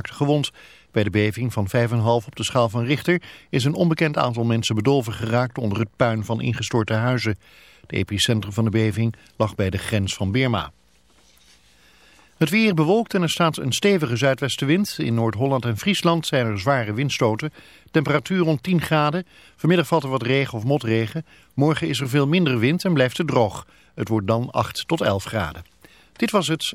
gewond. Bij de beving van 5,5 op de schaal van Richter is een onbekend aantal mensen bedolven geraakt onder het puin van ingestorte huizen. Het epicentrum van de beving lag bij de grens van Birma. Het weer bewolkt en er staat een stevige zuidwestenwind. In Noord-Holland en Friesland zijn er zware windstoten. Temperatuur rond 10 graden. Vanmiddag valt er wat regen of motregen. Morgen is er veel minder wind en blijft het droog. Het wordt dan 8 tot 11 graden. Dit was het.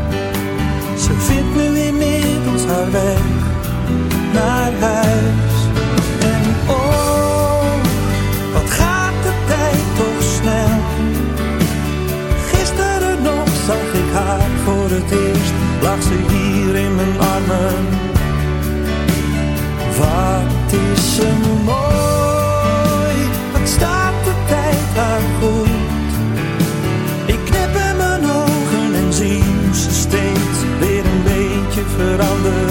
Weg naar huis. En oh, wat gaat de tijd toch snel. Gisteren nog zag ik haar voor het eerst, lag ze hier in mijn armen. Wat is ze mooi, wat staat de tijd haar goed. Ik knip in mijn ogen en zie ze steeds weer een beetje veranderd is.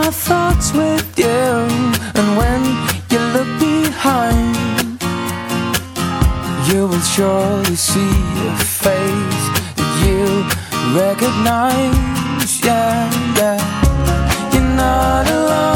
My thoughts with you, and when you look behind, you will surely see a face that you recognize. Yeah, yeah. You're not alone.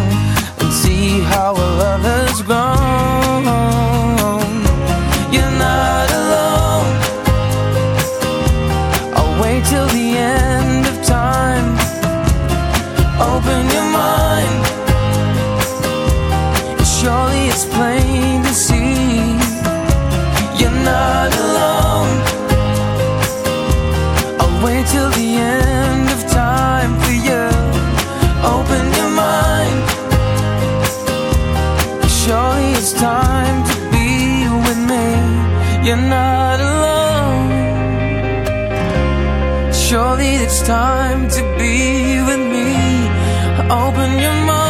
You're not alone. Surely it's time to be with me. Open your mind.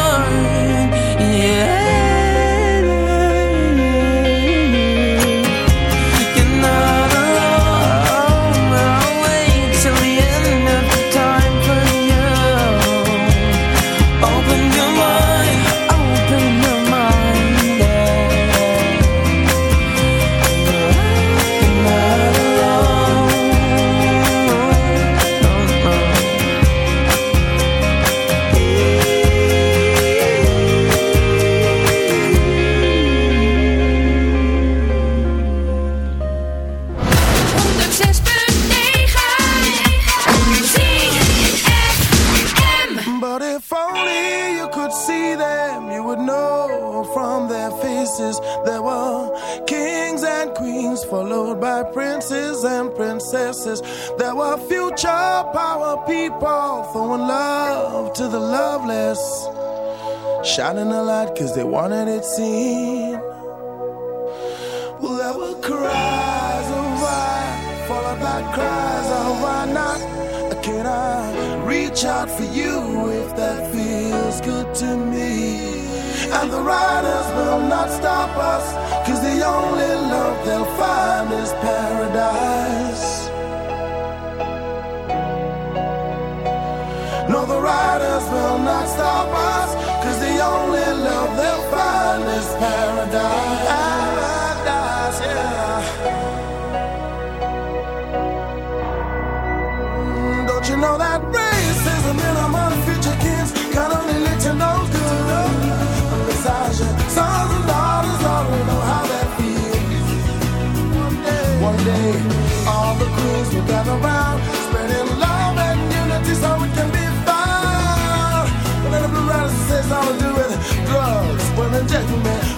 Were future power people throwing love to the loveless, shining a light because they wanted it seen. Well, there were cries of why, followed by cries of why not. Can I reach out for you if that feels good to me? And the riders will not stop us, cause the only love they'll find is paradise. Riders will not stop us, cause the only love they'll find is. Paradise,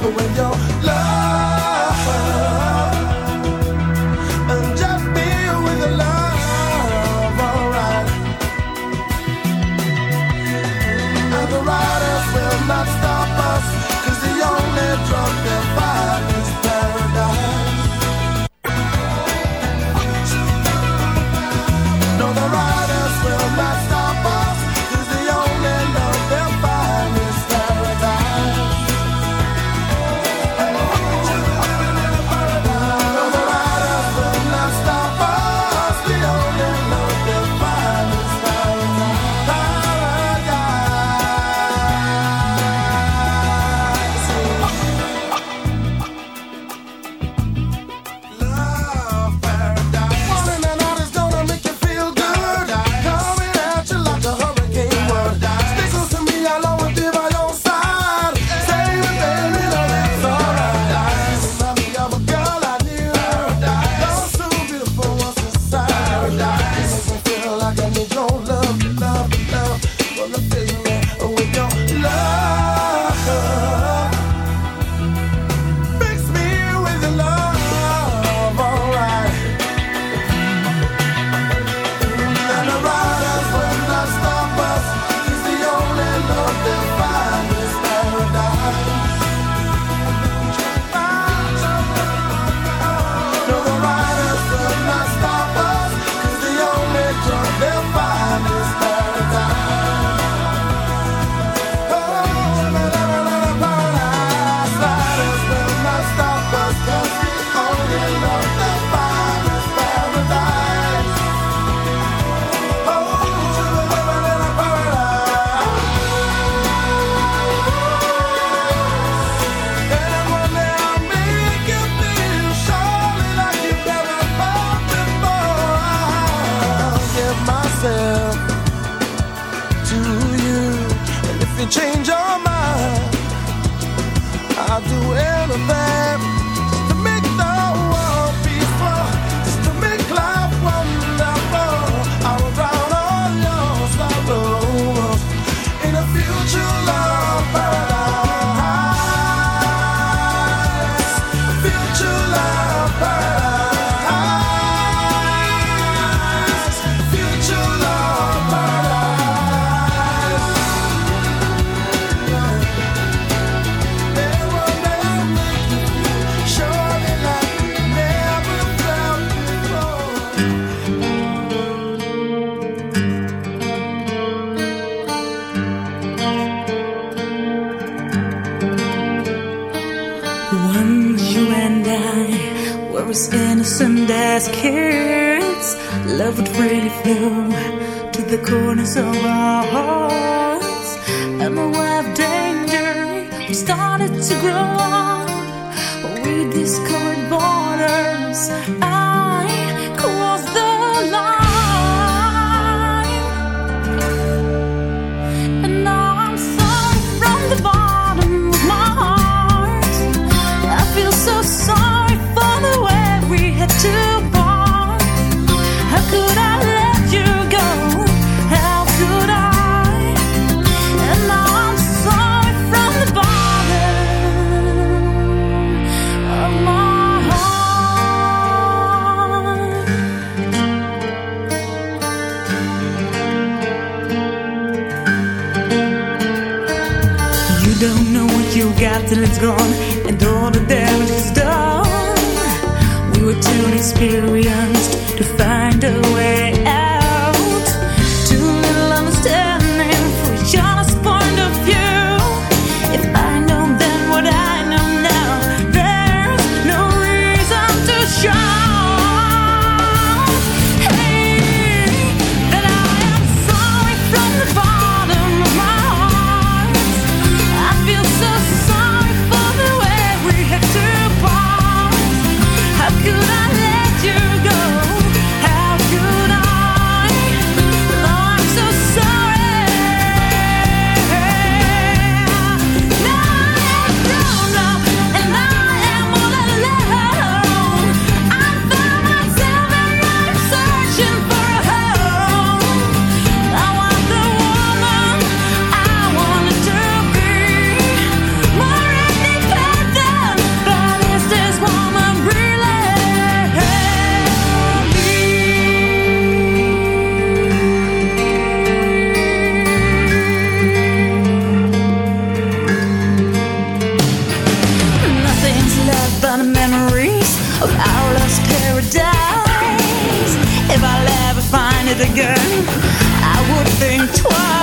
But when you're of our lost paradise. If I'll ever find it again, I would think twice.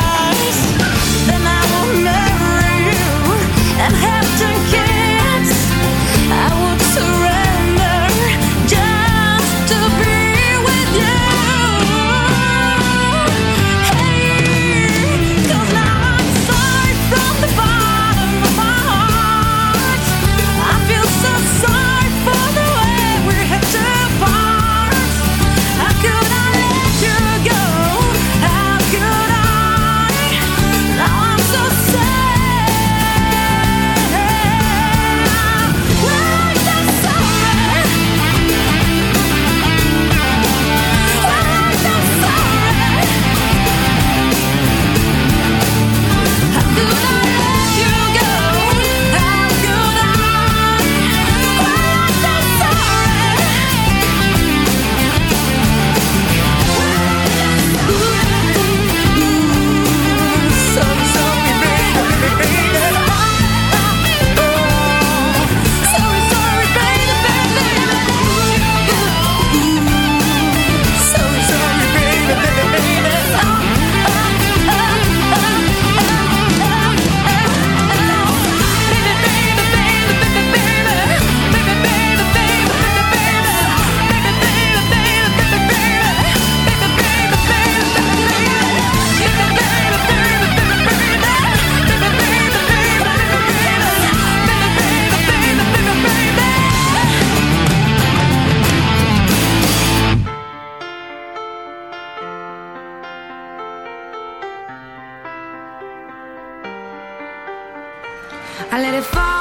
I let it fall,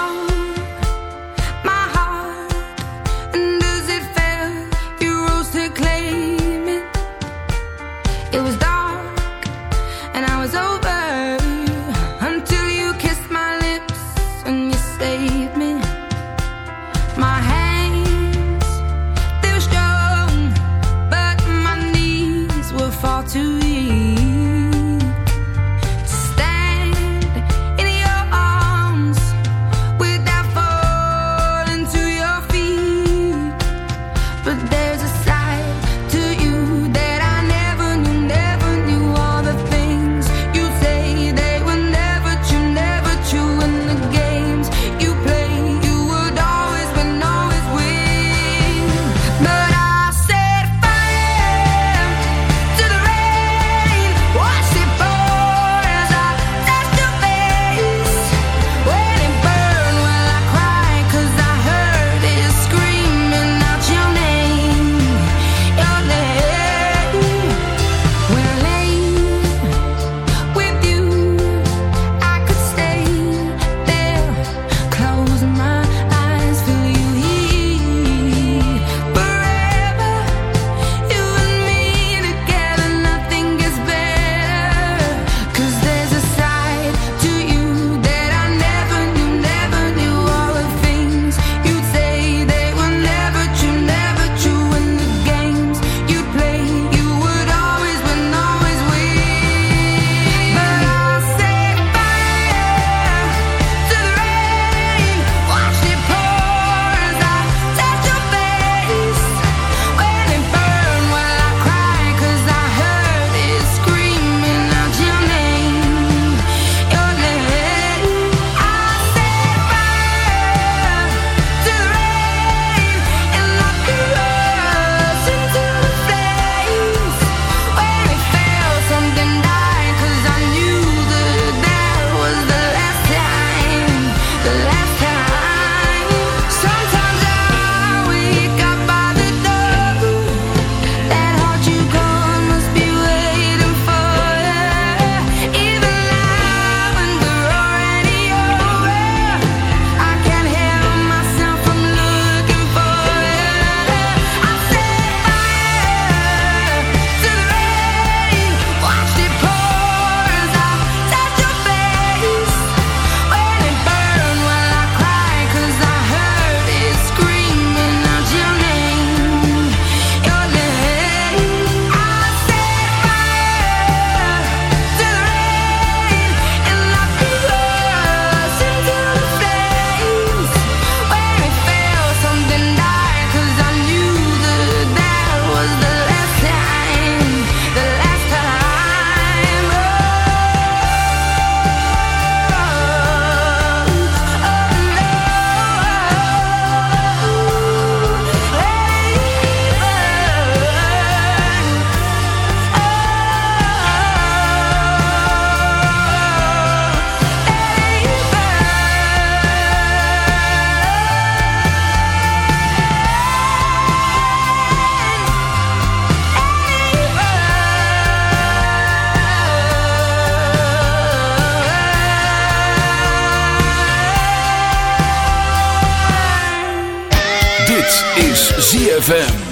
Is ZFM.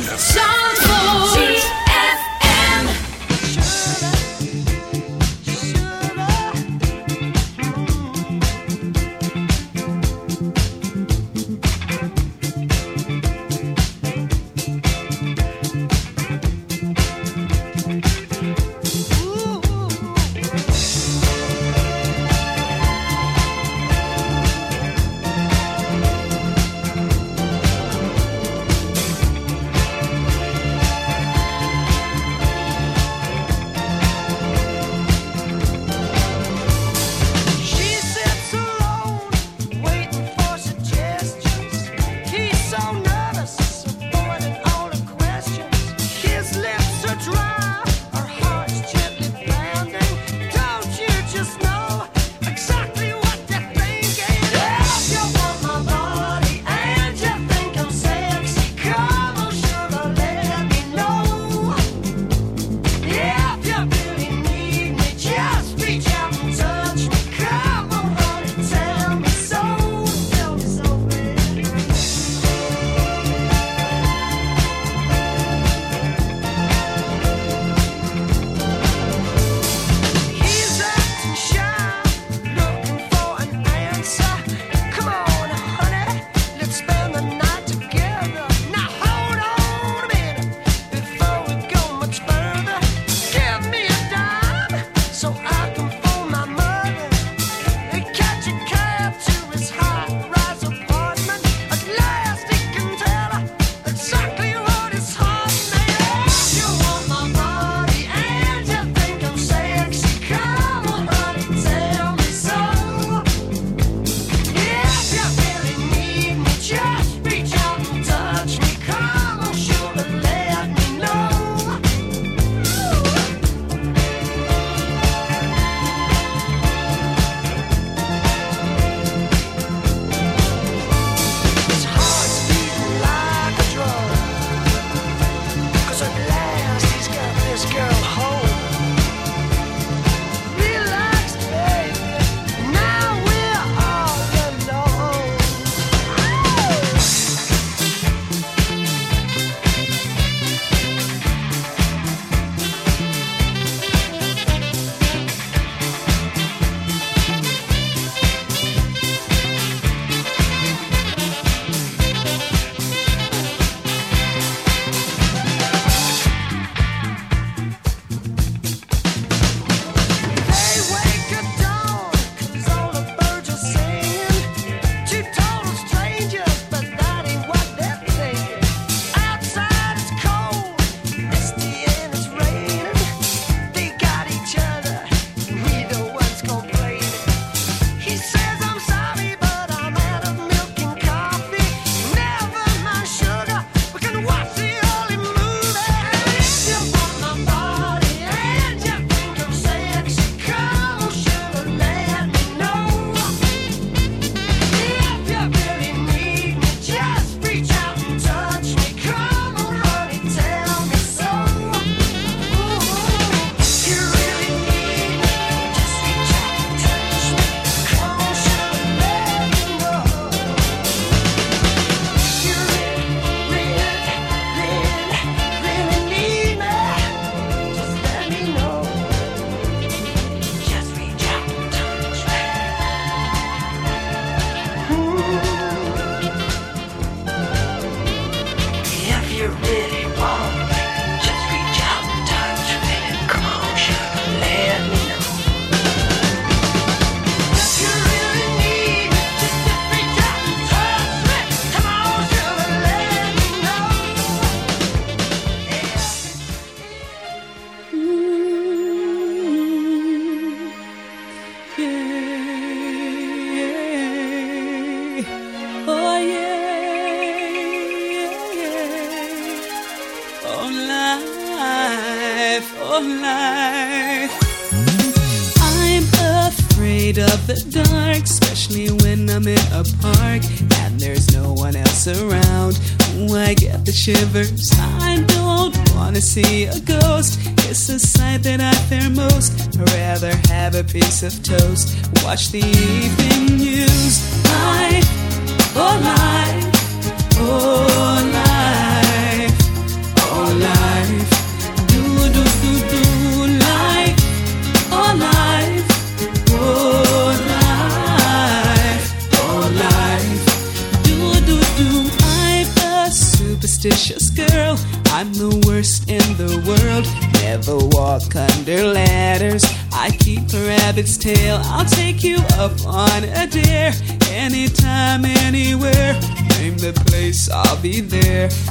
Of toast. Watch the evening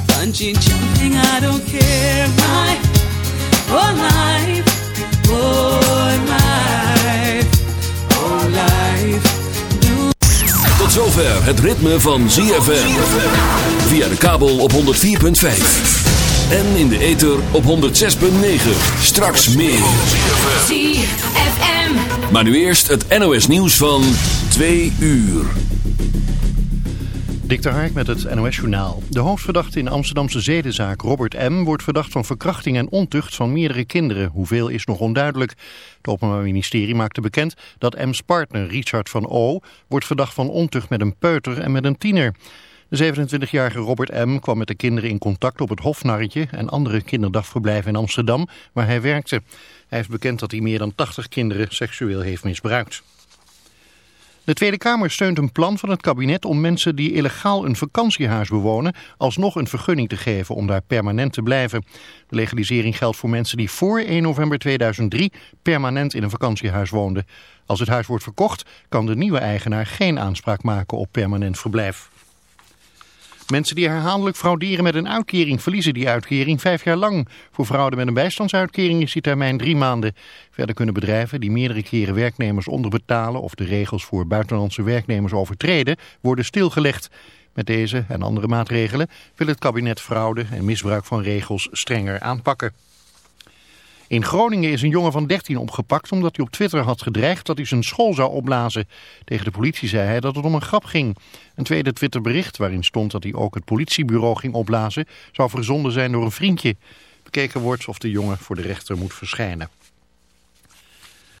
Bungee jumping, I don't care. Life, oh life, oh life. Oh, life. Tot zover het ritme van ZFM. Via de kabel op 104.5. En in de ether op 106.9. Straks meer. ZFM. Maar nu eerst het NOS nieuws van 2 uur. Dik de Hark met het NOS-journaal. De hoofdverdachte in Amsterdamse zedenzaak Robert M. wordt verdacht van verkrachting en ontucht van meerdere kinderen. Hoeveel is nog onduidelijk. Het Openbaar Ministerie maakte bekend dat M's partner Richard van O. wordt verdacht van ontucht met een peuter en met een tiener. De 27-jarige Robert M. kwam met de kinderen in contact op het Hofnarretje en andere kinderdagverblijven in Amsterdam waar hij werkte. Hij heeft bekend dat hij meer dan 80 kinderen seksueel heeft misbruikt. De Tweede Kamer steunt een plan van het kabinet om mensen die illegaal een vakantiehuis bewonen alsnog een vergunning te geven om daar permanent te blijven. De legalisering geldt voor mensen die voor 1 november 2003 permanent in een vakantiehuis woonden. Als het huis wordt verkocht kan de nieuwe eigenaar geen aanspraak maken op permanent verblijf. Mensen die herhaaldelijk frauderen met een uitkering verliezen die uitkering vijf jaar lang. Voor fraude met een bijstandsuitkering is die termijn drie maanden. Verder kunnen bedrijven die meerdere keren werknemers onderbetalen of de regels voor buitenlandse werknemers overtreden worden stilgelegd. Met deze en andere maatregelen wil het kabinet fraude en misbruik van regels strenger aanpakken. In Groningen is een jongen van 13 opgepakt omdat hij op Twitter had gedreigd dat hij zijn school zou opblazen. Tegen de politie zei hij dat het om een grap ging. Een tweede Twitterbericht waarin stond dat hij ook het politiebureau ging opblazen zou verzonden zijn door een vriendje. Bekeken wordt of de jongen voor de rechter moet verschijnen.